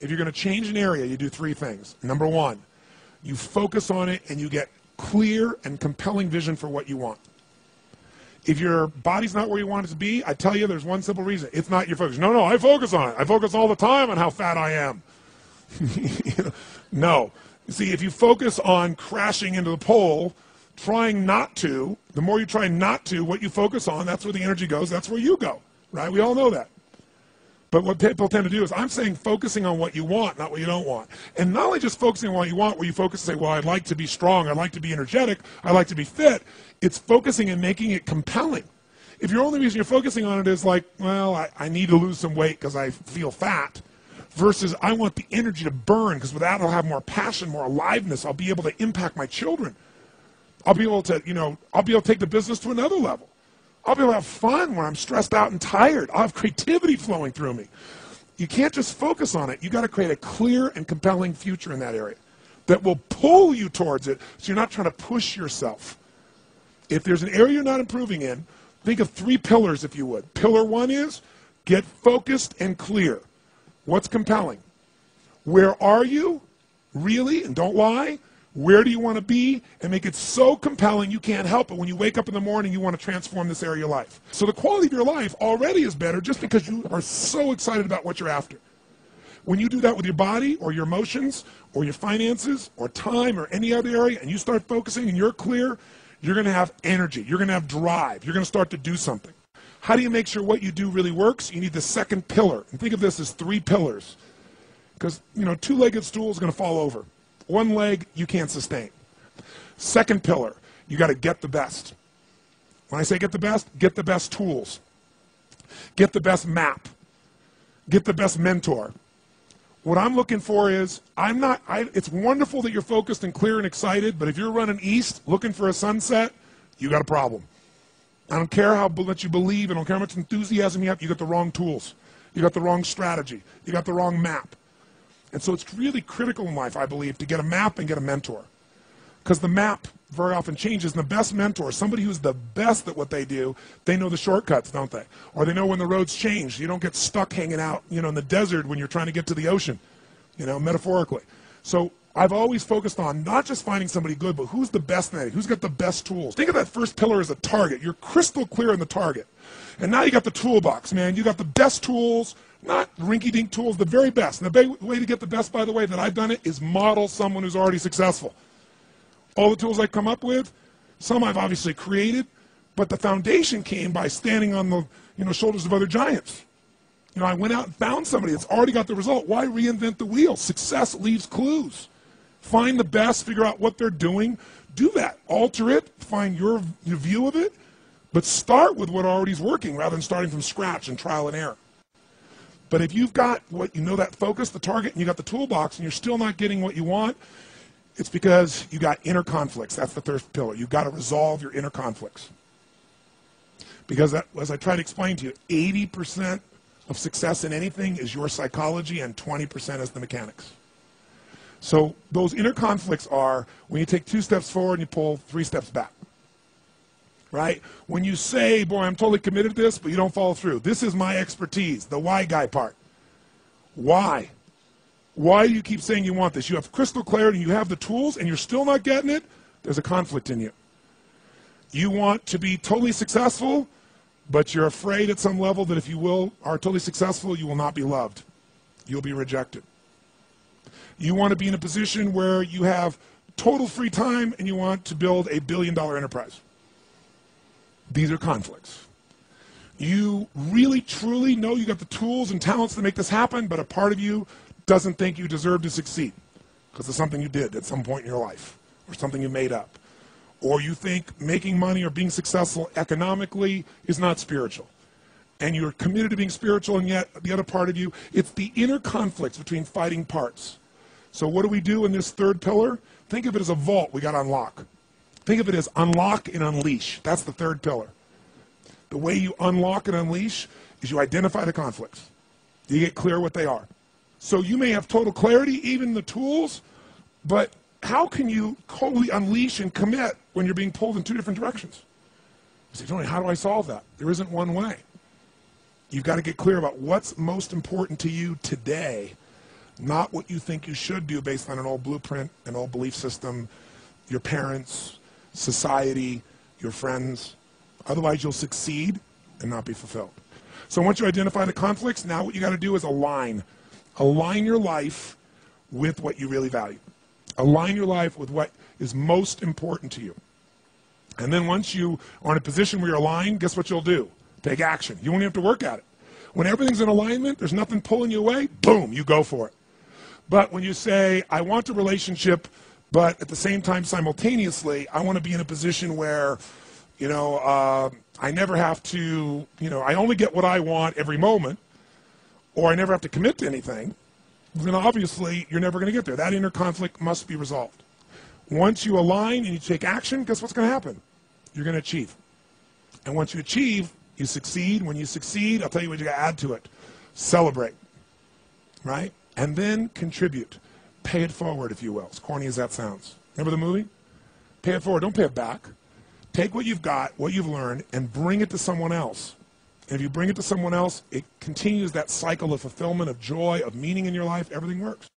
if you're going to change an area, you do three things. Number one, you focus on it and you get clear and compelling vision for what you want. If your body's not where you want it to be, I tell you there's one simple reason. It's not your focus. No, no, I focus on it. I focus all the time on how fat I am. no. See, if you focus on crashing into the pole, trying not to, the more you try not to, what you focus on, that's where the energy goes, that's where you go. Right? We all know that. But what people tend to do is I'm saying focusing on what you want, not what you don't want. And not only just focusing on what you want, where you focus and say, well, I'd like to be strong, I'd like to be energetic, I'd like to be fit. It's focusing and making it compelling. If your only reason you're focusing on it is like, well, I, I need to lose some weight because I feel fat, versus I want the energy to burn because with that I'll have more passion, more aliveness. I'll be able to impact my children. I'll be able to, you know, I'll be able to take the business to another level. I'll be able to have fun when I'm stressed out and tired. I'll have creativity flowing through me. You can't just focus on it. You've got to create a clear and compelling future in that area that will pull you towards it so you're not trying to push yourself. If there's an area you're not improving in, think of three pillars if you would. Pillar one is get focused and clear. What's compelling? Where are you? Really? And don't lie. Where do you want to be? And make it so compelling you can't help it. When you wake up in the morning, you want to transform this area of your life. So the quality of your life already is better just because you are so excited about what you're after. When you do that with your body or your emotions or your finances or time or any other area and you start focusing and you're clear, you're going to have energy. You're going to have drive. You're going to start to do something. How do you make sure what you do really works? You need the second pillar. And think of this as three pillars. Because, you know, two-legged stool is going to fall over. One leg, you can't sustain. Second pillar, you got to get the best. When I say get the best, get the best tools. Get the best map. Get the best mentor. What I'm looking for is, I'm not, I, it's wonderful that you're focused and clear and excited, but if you're running east looking for a sunset, you got a problem. I don't care how much you believe, I don't care how much enthusiasm you have, you got the wrong tools. You got the wrong strategy. You got the wrong map. And so it's really critical in life, I believe, to get a map and get a mentor. Because the map very often changes. And the best mentor, somebody who's the best at what they do, they know the shortcuts, don't they? Or they know when the roads change. You don't get stuck hanging out, you know, in the desert when you're trying to get to the ocean, you know, metaphorically. So I've always focused on not just finding somebody good, but who's the best at it, who's got the best tools. Think of that first pillar as a target. You're crystal clear on the target. And now you got the toolbox, man. You got the best tools, not rinky-dink tools, the very best. And the way to get the best, by the way, that I've done it is model someone who's already successful. All the tools I come up with, some I've obviously created, but the foundation came by standing on the you know, shoulders of other giants. You know, I went out and found somebody that's already got the result. Why reinvent the wheel? Success leaves clues. Find the best, figure out what they're doing, do that. Alter it, find your, your view of it, but start with what already is working rather than starting from scratch and trial and error. But if you've got what you know that focus, the target, and you got the toolbox, and you're still not getting what you want, it's because you got inner conflicts. That's the third pillar. You've got to resolve your inner conflicts. Because that, as I try to explain to you, 80% of success in anything is your psychology, and 20% is the mechanics. So those inner conflicts are when you take two steps forward and you pull three steps back right? When you say, boy, I'm totally committed to this, but you don't follow through. This is my expertise, the why guy part. Why? Why do you keep saying you want this? You have crystal clarity, you have the tools, and you're still not getting it? There's a conflict in you. You want to be totally successful, but you're afraid at some level that if you will are totally successful, you will not be loved. You'll be rejected. You want to be in a position where you have total free time and you want to build a billion dollar enterprise. These are conflicts. You really, truly know you got the tools and talents to make this happen, but a part of you doesn't think you deserve to succeed because of something you did at some point in your life or something you made up. Or you think making money or being successful economically is not spiritual. And you're committed to being spiritual, and yet the other part of you, it's the inner conflicts between fighting parts. So, what do we do in this third pillar? Think of it as a vault we got to unlock. Think of it as unlock and unleash. That's the third pillar. The way you unlock and unleash is you identify the conflicts. You get clear what they are. So you may have total clarity, even the tools, but how can you totally unleash and commit when you're being pulled in two different directions? You say, Tony, how do I solve that? There isn't one way. You've got to get clear about what's most important to you today, not what you think you should do based on an old blueprint, an old belief system, your parents, society, your friends. Otherwise, you'll succeed and not be fulfilled. So once you identify the conflicts, now what you got to do is align. Align your life with what you really value. Align your life with what is most important to you. And then once you are in a position where you're aligned, guess what you'll do? Take action. You won't even have to work at it. When everything's in alignment, there's nothing pulling you away, boom, you go for it. But when you say, I want a relationship, but at the same time, simultaneously, I want to be in a position where, you know, uh, I never have to, you know, I only get what I want every moment, or I never have to commit to anything, then obviously you're never going to get there. That inner conflict must be resolved. Once you align and you take action, guess what's going to happen? You're going to achieve. And once you achieve, you succeed. When you succeed, I'll tell you what you got to add to it. Celebrate, right? And then contribute. Pay it forward, if you will, as corny as that sounds. Remember the movie? Pay it forward. Don't pay it back. Take what you've got, what you've learned, and bring it to someone else. And if you bring it to someone else, it continues that cycle of fulfillment, of joy, of meaning in your life. Everything works.